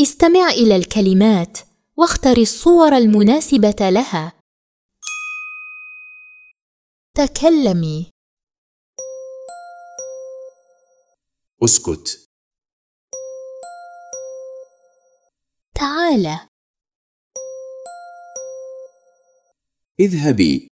استمع إلى الكلمات واختر الصور المناسبة لها. تكلمي. اسكت تعال. اذهبي